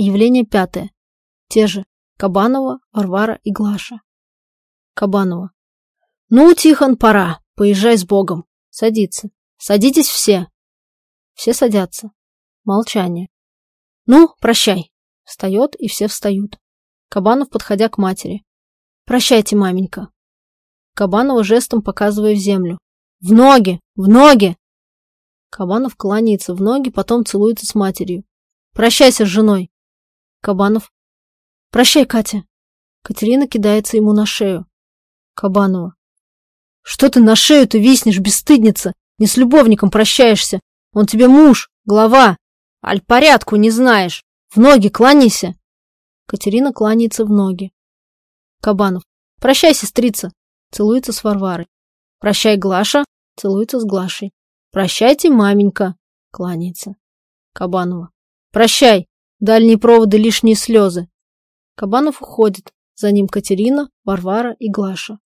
Явление пятое. Те же. Кабанова, Варвара и Глаша. Кабанова. Ну, Тихон, пора. Поезжай с Богом. Садится. Садитесь все. Все садятся. Молчание. Ну, прощай. Встает, и все встают. Кабанов, подходя к матери. Прощайте, маменька. Кабанова жестом показывая в землю. В ноги! В ноги! Кабанов кланяется в ноги, потом целуется с матерью. Прощайся с женой. Кабанов. Прощай, Катя. Катерина кидается ему на шею. Кабанова. Что ты на шею-то виснешь, бесстыдница? Не с любовником прощаешься. Он тебе муж, глава. Аль порядку не знаешь. В ноги кланяйся. Катерина кланяется в ноги. Кабанов. Прощай, сестрица. Целуется с Варварой. Прощай, Глаша. Целуется с Глашей. Прощайте, маменька. Кланяется. Кабанова. Прощай. Дальние проводы лишние слезы. Кабанов уходит. За ним Катерина, Варвара и Глаша.